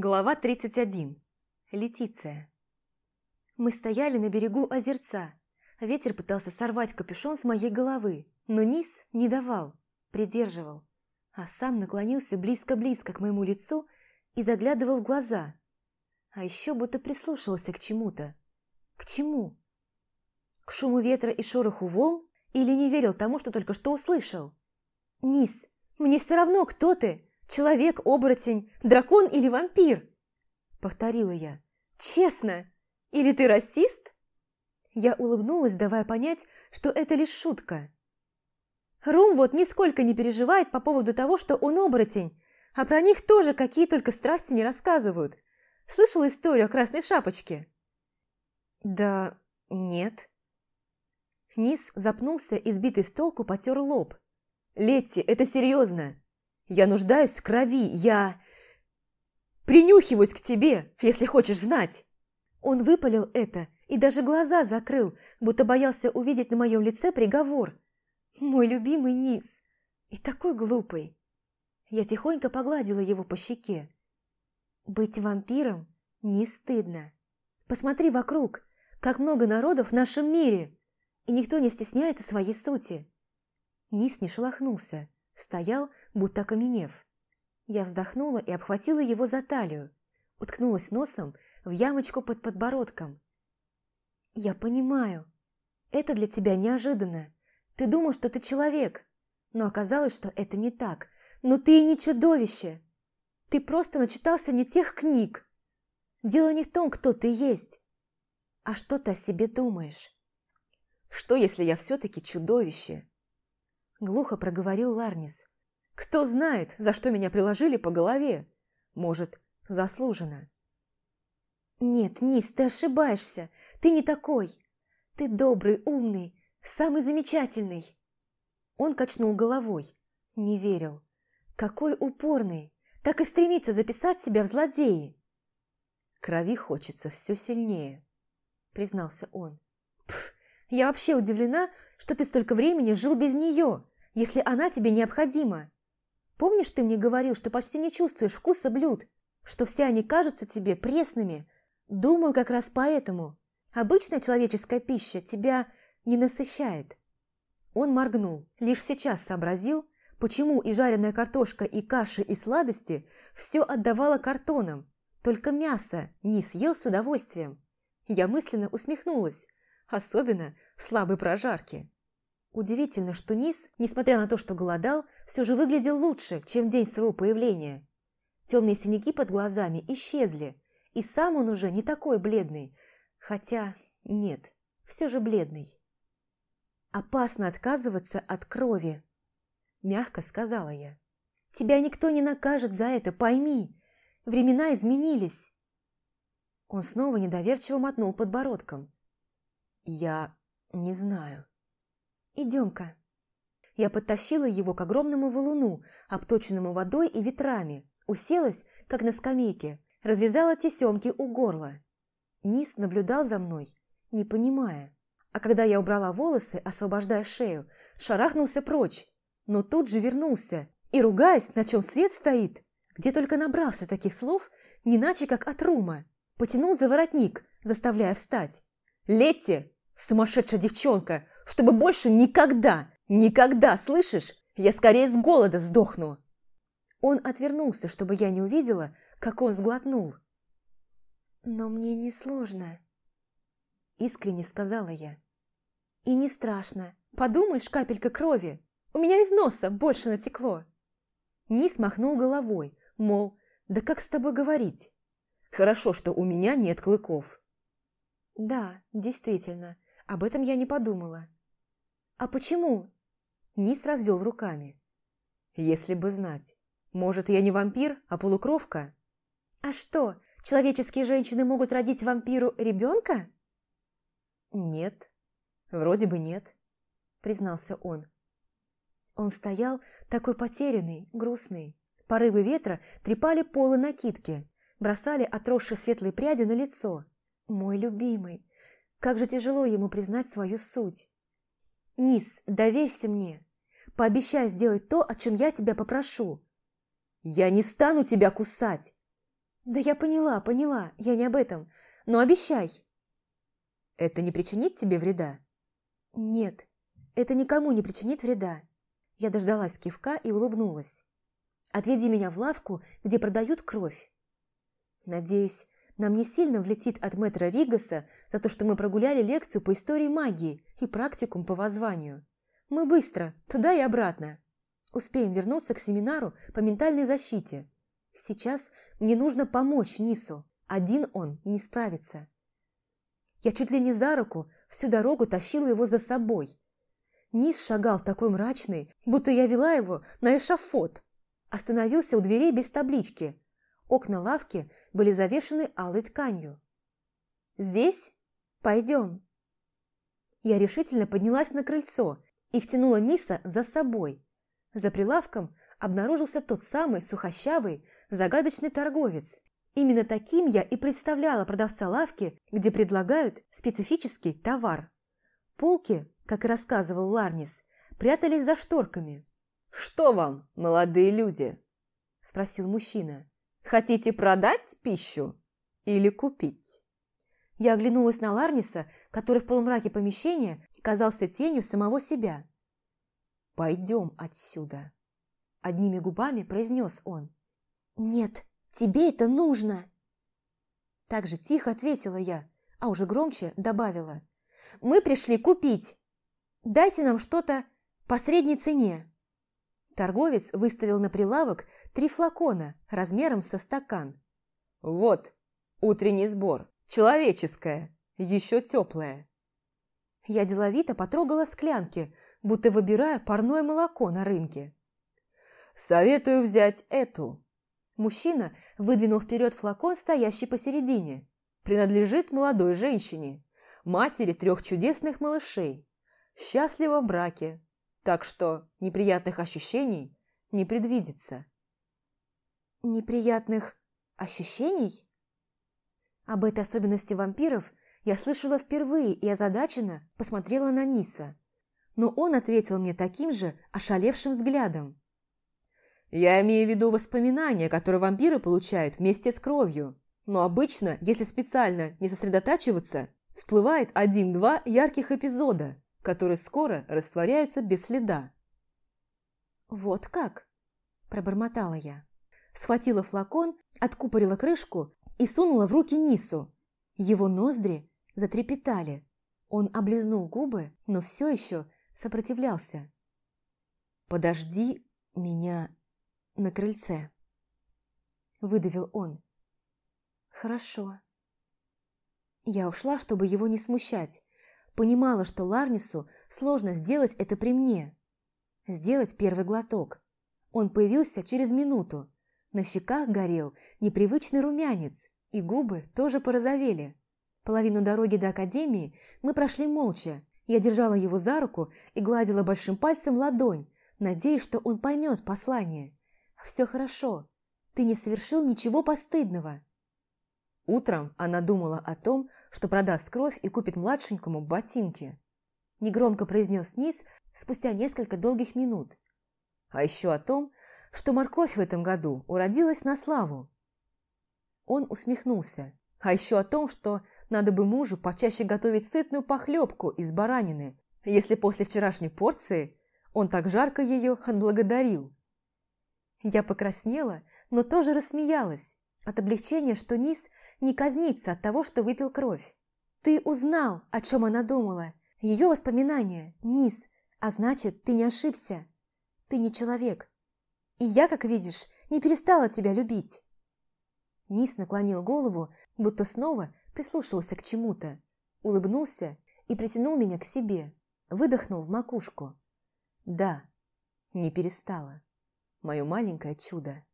Глава 31. Летиция. Мы стояли на берегу озерца. Ветер пытался сорвать капюшон с моей головы, но низ не давал, придерживал. А сам наклонился близко-близко к моему лицу и заглядывал в глаза. А еще будто прислушивался к чему-то. К чему? К шуму ветра и шороху волн или не верил тому, что только что услышал? Низ, мне все равно, кто ты, Человек, оборотень, дракон или вампир?» Повторила я. «Честно? Или ты расист?» Я улыбнулась, давая понять, что это лишь шутка. Рум вот нисколько не переживает по поводу того, что он оборотень, а про них тоже какие только страсти не рассказывают. Слышал историю о красной шапочке? Да нет. Низ запнулся и сбитый с толку потер лоб. «Летти, это серьезно. Я нуждаюсь в крови, я... Принюхиваюсь к тебе, если хочешь знать!» Он выпалил это и даже глаза закрыл, будто боялся увидеть на моем лице приговор. Мой любимый низ. И такой глупый. Я тихонько погладила его по щеке. Быть вампиром не стыдно. Посмотри вокруг, как много народов в нашем мире, и никто не стесняется своей сути. Низ не шелохнулся, стоял, будто окаменев. Я вздохнула и обхватила его за талию, уткнулась носом в ямочку под подбородком. «Я понимаю. Это для тебя неожиданно. Ты думал, что ты человек, но оказалось, что это не так. Но ты и не чудовище. Ты просто начитался не тех книг. Дело не в том, кто ты есть, а что ты о себе думаешь». «Что, если я все-таки чудовище?» Глухо проговорил Ларнис. Кто знает, за что меня приложили по голове? Может, заслуженно. Нет, Низ, ты ошибаешься. Ты не такой. Ты добрый, умный, самый замечательный. Он качнул головой. Не верил. Какой упорный. Так и стремится записать себя в злодеи. Крови хочется все сильнее, признался он. Пф, я вообще удивлена, что ты столько времени жил без нее, если она тебе необходима. Помнишь, ты мне говорил, что почти не чувствуешь вкуса блюд, что все они кажутся тебе пресными? Думаю, как раз поэтому. Обычная человеческая пища тебя не насыщает. Он моргнул, лишь сейчас сообразил, почему и жареная картошка, и каши, и сладости все отдавало картоном, только мясо не съел с удовольствием. Я мысленно усмехнулась, особенно слабой прожарки. Удивительно, что Низ, несмотря на то, что голодал, все же выглядел лучше, чем день своего появления. Темные синяки под глазами исчезли, и сам он уже не такой бледный, хотя нет, все же бледный. «Опасно отказываться от крови», – мягко сказала я. «Тебя никто не накажет за это, пойми. Времена изменились». Он снова недоверчиво мотнул подбородком. «Я не знаю». «Идем-ка». Я подтащила его к огромному валуну, обточенному водой и ветрами, уселась, как на скамейке, развязала тесемки у горла. Низ наблюдал за мной, не понимая. А когда я убрала волосы, освобождая шею, шарахнулся прочь, но тут же вернулся и, ругаясь, на чем свет стоит, где только набрался таких слов, не иначе как от рума, потянул за воротник, заставляя встать. «Летти, сумасшедшая девчонка, чтобы больше никогда, никогда, слышишь? Я скорее с голода сдохну!» Он отвернулся, чтобы я не увидела, как он сглотнул. «Но мне не сложно», – искренне сказала я. «И не страшно. Подумаешь, капелька крови. У меня из носа больше натекло». Низ махнул головой, мол, да как с тобой говорить? Хорошо, что у меня нет клыков. Да, действительно, об этом я не подумала. «А почему?» Низ развел руками. «Если бы знать. Может, я не вампир, а полукровка?» «А что, человеческие женщины могут родить вампиру ребенка?» «Нет. Вроде бы нет», — признался он. Он стоял такой потерянный, грустный. Порывы ветра трепали полы накидки, бросали отросшие светлые пряди на лицо. Мой любимый, как же тяжело ему признать свою суть. «Низ, доверься мне. Пообещай сделать то, о чем я тебя попрошу». «Я не стану тебя кусать!» «Да я поняла, поняла, я не об этом. Но обещай!» «Это не причинит тебе вреда?» «Нет, это никому не причинит вреда». Я дождалась кивка и улыбнулась. «Отведи меня в лавку, где продают кровь. Надеюсь, нам не сильно влетит от мэтра Ригаса за то, что мы прогуляли лекцию по истории магии и практикум по воззванию. Мы быстро, туда и обратно. Успеем вернуться к семинару по ментальной защите. Сейчас мне нужно помочь Нису. Один он не справится. Я чуть ли не за руку всю дорогу тащила его за собой. Нис шагал такой мрачный, будто я вела его на эшафот. Остановился у дверей без таблички. Окна лавки были завешены алой тканью. «Здесь? Пойдем». Я решительно поднялась на крыльцо и втянула Ниса за собой. За прилавком обнаружился тот самый сухощавый, загадочный торговец. Именно таким я и представляла продавца лавки, где предлагают специфический товар. Полки, как и рассказывал Ларнис, прятались за шторками. «Что вам, молодые люди?» – спросил мужчина. «Хотите продать пищу или купить?» Я оглянулась на Ларниса, который в полумраке помещения казался тенью самого себя. «Пойдем отсюда», – одними губами произнес он. «Нет, тебе это нужно!» Так же тихо ответила я, а уже громче добавила. «Мы пришли купить. Дайте нам что-то по средней цене». Торговец выставил на прилавок три флакона размером со стакан. «Вот, утренний сбор, человеческое, еще теплое». Я деловито потрогала склянки, будто выбирая парное молоко на рынке. «Советую взять эту», Мужчина выдвинул вперед флакон, стоящий посередине. Принадлежит молодой женщине, матери трех чудесных малышей. Счастлива в браке, так что неприятных ощущений не предвидится. Неприятных ощущений? Об этой особенности вампиров я слышала впервые и озадаченно посмотрела на Ниса. Но он ответил мне таким же ошалевшим взглядом. Я имею в виду воспоминания, которые вампиры получают вместе с кровью. Но обычно, если специально не сосредотачиваться, всплывает один-два ярких эпизода, которые скоро растворяются без следа. «Вот как?» – пробормотала я. Схватила флакон, откупорила крышку и сунула в руки Нису. Его ноздри затрепетали. Он облизнул губы, но все еще сопротивлялся. «Подожди меня на крыльце. Выдавил он. Хорошо. Я ушла, чтобы его не смущать. Понимала, что Ларнису сложно сделать это при мне. Сделать первый глоток. Он появился через минуту. На щеках горел непривычный румянец, и губы тоже порозовели. Половину дороги до академии мы прошли молча. Я держала его за руку и гладила большим пальцем ладонь, надеясь, что он поймет послание. «Все хорошо. Ты не совершил ничего постыдного». Утром она думала о том, что продаст кровь и купит младшенькому ботинки. Негромко произнес Низ спустя несколько долгих минут. А еще о том, что морковь в этом году уродилась на славу. Он усмехнулся. А еще о том, что надо бы мужу почаще готовить сытную похлебку из баранины, если после вчерашней порции он так жарко ее отблагодарил. Я покраснела, но тоже рассмеялась от облегчения, что Низ не казнится от того, что выпил кровь. Ты узнал, о чем она думала. Ее воспоминания, Низ, а значит, ты не ошибся. Ты не человек. И я, как видишь, не перестала тебя любить. Низ наклонил голову, будто снова прислушивался к чему-то, улыбнулся и притянул меня к себе, выдохнул в макушку. Да, не перестала мое маленькое чудо.